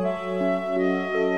Música